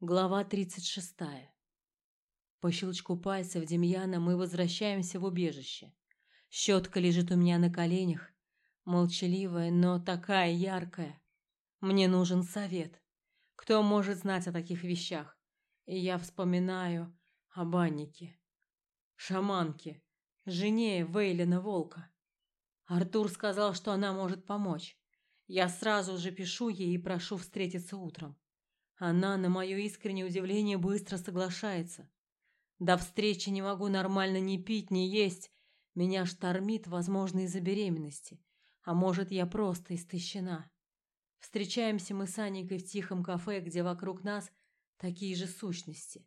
Глава 36. По щелчку пальцев Демьяна мы возвращаемся в убежище. Щетка лежит у меня на коленях, молчаливая, но такая яркая. Мне нужен совет. Кто может знать о таких вещах? И я вспоминаю о баннике, шаманке, жене Вейлина Волка. Артур сказал, что она может помочь. Я сразу же пишу ей и прошу встретиться утром. Она, на мое искреннее удивление, быстро соглашается. До встречи не могу нормально ни пить, ни есть. Меня штормит, возможно, из-за беременности. А может, я просто истощена. Встречаемся мы с Аникой в тихом кафе, где вокруг нас такие же сущности.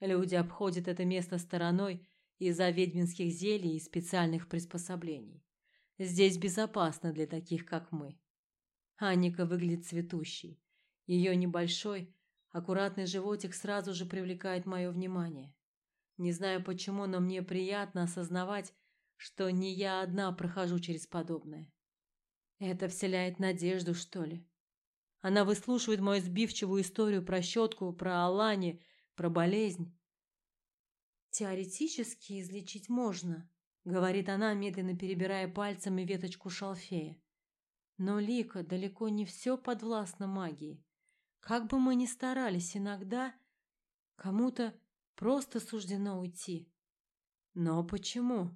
Люди обходят это место стороной из-за ведьминских зелий и специальных приспособлений. Здесь безопасно для таких, как мы. Аника выглядит цветущей. Ее небольшой, аккуратный животик сразу же привлекает мое внимание. Не знаю почему, но мне приятно осознавать, что не я одна прохожу через подобное. Это вселяет надежду, что ли. Она выслушивает мою сбивчивую историю про щетку, про Алани, про болезнь. Теоретически излечить можно, говорит она, медленно перебирая пальцами веточку шалфея. Но Лика далеко не все подвластно магии. Как бы мы ни старались, иногда кому-то просто суждено уйти. Но почему?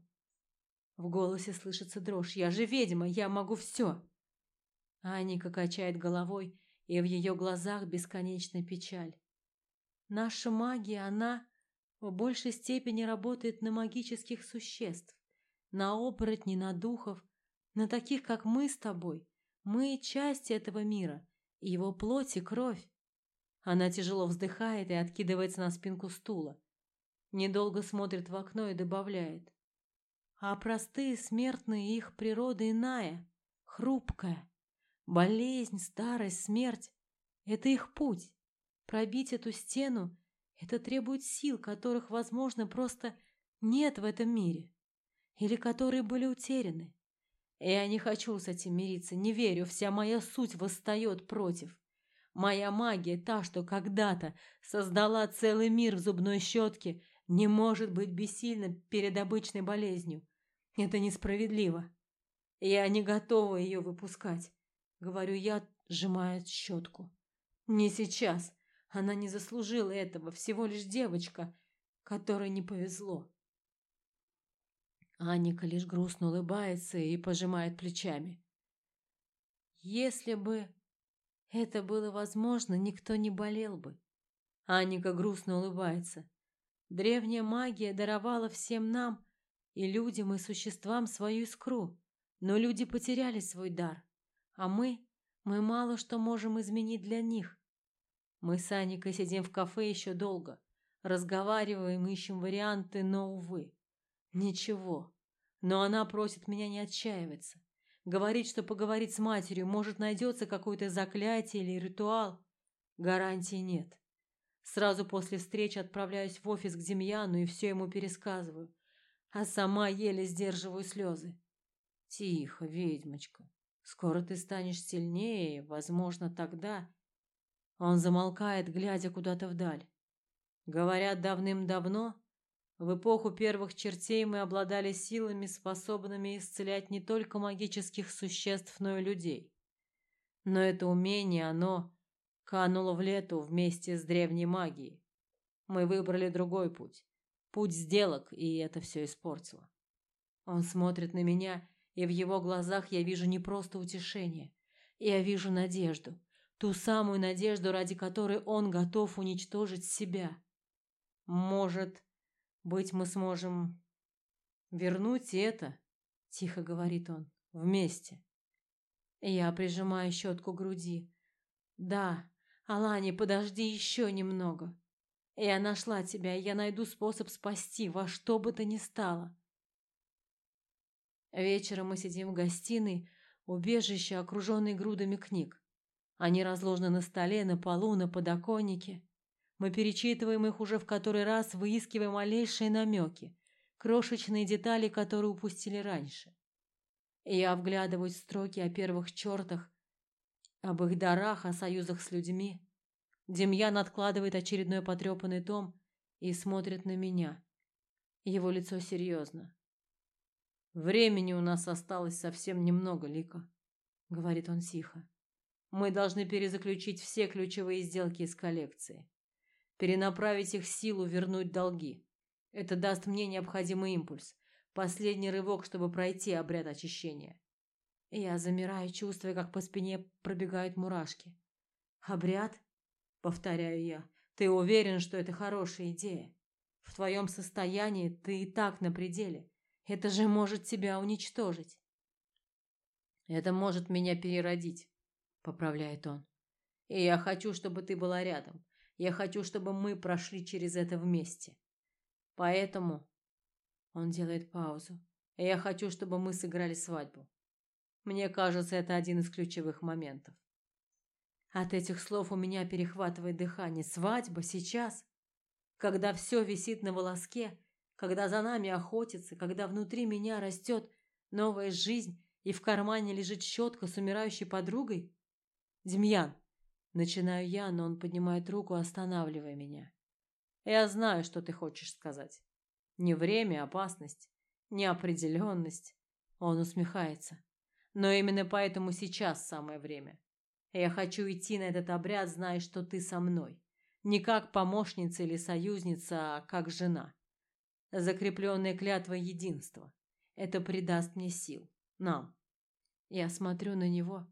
В голосе слышится дрожь. Я же ведьма, я могу все. Аника качает головой, и в ее глазах бесконечная печаль. Наша магия, она в большей степени работает на магических существ, на оборотней, на духов, на таких, как мы с тобой. Мы часть этого мира, его плоть и кровь. Она тяжело вздыхает и откидывается на спинку стула. Недолго смотрит в окно и добавляет: "А простые смертные их природа иная, хрупкая. Болезнь, старость, смерть это их путь. Пробить эту стену это требует сил, которых, возможно, просто нет в этом мире, или которые были утеряны. Я не хочу с этим мириться, не верю, вся моя суть восстает против. Моя магия, та, что когда-то создала целый мир в зубной щетке, не может быть бессильна перед обычной болезнью. Это несправедливо. Я не готова ее выпускать, говорю я, сжимая щетку. Не сейчас. Она не заслужила этого, всего лишь девочка, которой не повезло. Аника лишь грустно улыбается и пожимает плечами. Если бы это было возможно, никто не болел бы. Аника грустно улыбается. Древняя магия даровала всем нам, и людям, и существам свою искру, но люди потеряли свой дар, а мы, мы мало что можем изменить для них. Мы с Аникой сидим в кафе еще долго, разговариваем, ищем варианты, но увы, ничего. Но она просит меня не отчаиваться. Говорит, что поговорить с матерью, может, найдется какое-то заклятие или ритуал. Гарантии нет. Сразу после встречи отправляюсь в офис к Демьяну и все ему пересказываю, а сама еле сдерживаю слезы. Тихо, ведьмочка. Скоро ты станешь сильнее, возможно, тогда Он замолкает, глядя куда-то вдаль. Говорят, давным-давно в эпоху первых чертей мы обладали силами, способными исцелять не только магических существ, но и людей. Но это умение, оно кануло в лету вместе с древней магией. Мы выбрали другой путь, путь сделок, и это все испортило. Он смотрит на меня, и в его глазах я вижу не просто утешение, я вижу надежду, ту самую надежду, ради которой он готов уничтожить себя. Может, быть, мы сможем вернуть это, тихо говорит он, вместе. Я прижимаю щетку к груди. Да, Алани, подожди еще немного. Я нашла тебя, я найду способ спасти во что бы то ни стало. Вечером мы сидим в гостиной, убежище, окруженной грудами книг. Они разложены на столе, на полу, на подоконнике. Мы перечитываем их уже в который раз, выискивая малейшие намеки, крошечные детали, которые упустили раньше. Я вглядываюсь в строки о первых чертах, об их дарах, о союзах с людьми. Демьян откладывает очередной потрепанный том и смотрит на меня. Его лицо серьезно. Времени у нас осталось совсем немного, Лика, говорит он тихо. Мы должны перезаключить все ключевые сделки из коллекции, перенаправить их силу, вернуть долги. Это даст мне необходимый импульс, последний рывок, чтобы пройти обряд очищения. Я замираю, чувствуя, как по спине пробегают мурашки. Обряд? Повторяю я. Ты уверен, что это хорошая идея? В твоем состоянии ты и так на пределе. Это же может тебя уничтожить. Это может меня переродить, поправляет он. И я хочу, чтобы ты была рядом. Я хочу, чтобы мы прошли через это вместе. Поэтому он делает паузу. Я хочу, чтобы мы сыграли свадьбу. Мне кажется, это один из ключевых моментов. От этих слов у меня перехватывает дыхание. Свадьба сейчас, когда все висит на волоске, когда за нами охотятся, когда внутри меня растет новая жизнь и в кармане лежит щетка с умирающей подругой? Демьян, начинаю я, но он поднимает руку, останавливая меня. Я знаю, что ты хочешь сказать. Не время, опасность, неопределенность. Он усмехается. Но именно поэтому сейчас самое время. Я хочу идти на этот обряд, зная, что ты со мной. Не как помощница или союзница, а как жена. Закрепленная клятва единства. Это придаст мне сил. Нам. Я смотрю на него,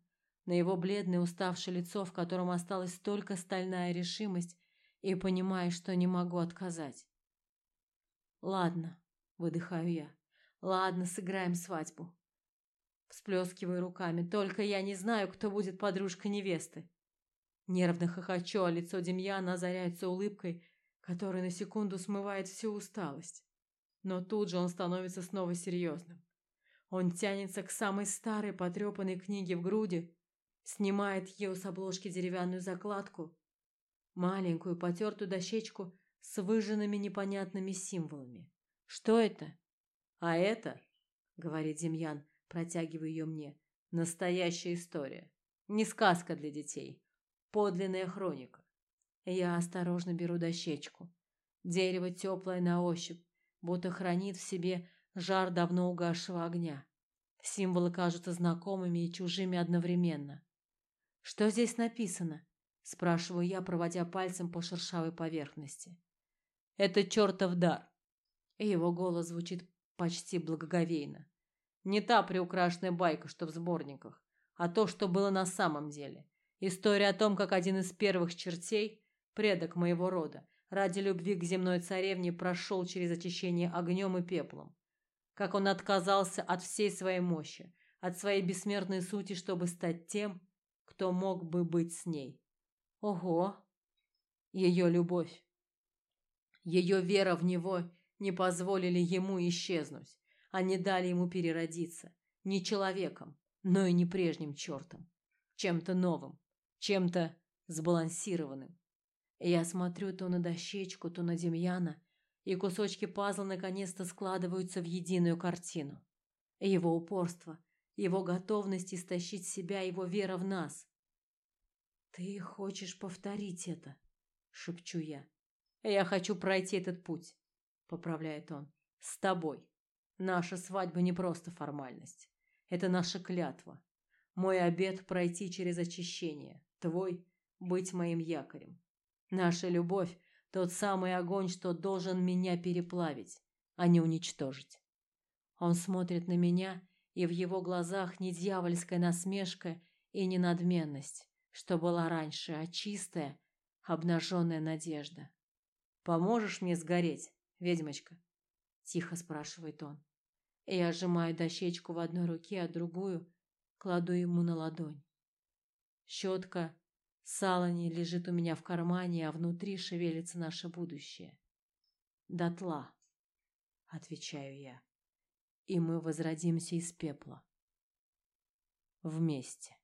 на его бледное уставшее лицо, в котором осталась только стальная решимость, и понимаю, что не могу отказать. Ладно, выдыхаю я. Ладно, сыграем свадьбу. Всплескиваю руками. Только я не знаю, кто будет подружкой невесты. Нервно хохочу, а лицо Демьяна озаряется улыбкой, которая на секунду смывает всю усталость. Но тут же он становится снова серьезным. Он тянется к самой старой потрепанной книге в груди, снимает ее с обложки деревянную закладку, маленькую потертую дощечку с выжженными непонятными символами. Что это? А это, говорит Демьян, Протягиваю ее мне. Настоящая история. Не сказка для детей. Подлинная хроника. Я осторожно беру дощечку. Дерево теплое на ощупь, будто хранит в себе жар давно угасшего огня. Символы кажутся знакомыми и чужими одновременно. Что здесь написано? спрашиваю я, проводя пальцем по шершавой поверхности. Это чертов дар. его голос звучит почти благоговейно. Не та приукрашенная байка, что в сборниках, а то, что было на самом деле. История о том, как один из первых чертей, предок моего рода, ради любви к земной царевне прошел через очищение огнем и пеплом. Как он отказался от всей своей мощи, от своей бессмертной сути, чтобы стать тем, кто мог бы быть с ней. Ого! Ее любовь, ее вера в него не позволили ему исчезнуть. Они дали ему переродиться не человеком, но и не прежним чертом, чем-то новым, чем-то сбалансированным. Я смотрю то на дощечку, то на Демьяна, и кусочки пазла наконец-то складываются в единую картину. Его упорство, его готовность истощить себя, его вера в нас. Ты хочешь повторить это, шепчу я. Я хочу пройти этот путь, поправляет он. С тобой. Наша свадьба не просто формальность. Это наша клятва. Мой обет пройти через очищение, твой быть моим якорем. Наша любовь тот самый огонь, что должен меня переплавить, а не уничтожить. Он смотрит на меня, и в его глазах не дьявольская насмешка и не надменность, что была раньше, а чистая, обнаженная надежда. Поможешь мне сгореть, ведьмочка? тихо спрашивает он. Я сжимаю дощечку в одной руке, а другую кладу ему на ладонь. Щетка Салани лежит у меня в кармане, а внутри шевелится наше будущее. Дотла, отвечаю я. И мы возродимся из пепла. Вместе.